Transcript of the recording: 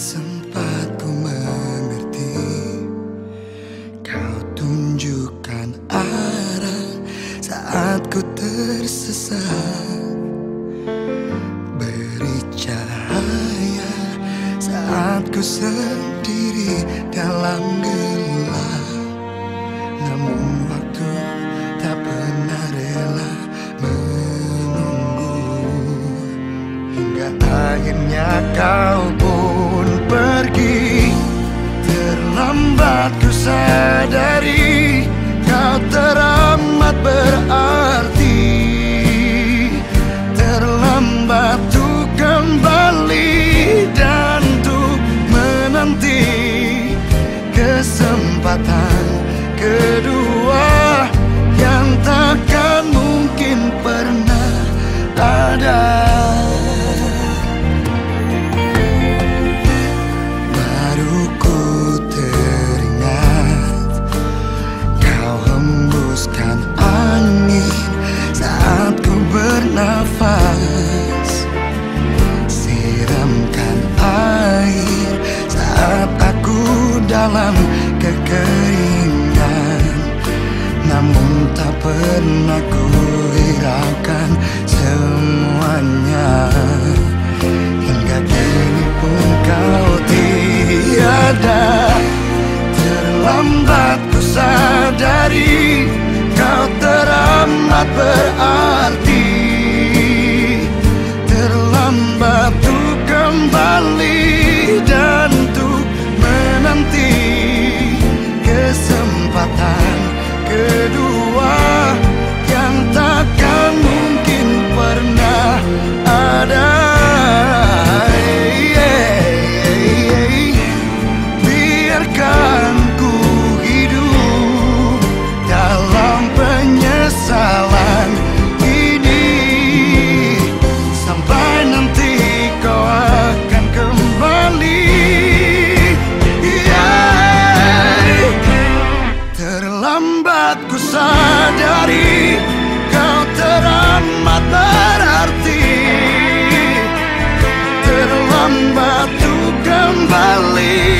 sempat ku mengerti. Kau tunjukkan arah saat ku tersesat. Beri cahaya saat ku sendiri dalam gelap. Namun waktu tak pernah rela menunggu. Hingga akhirnya kau dalam kekeringan. Namun tak pernah ku hiraukan semuanya. batu kembali.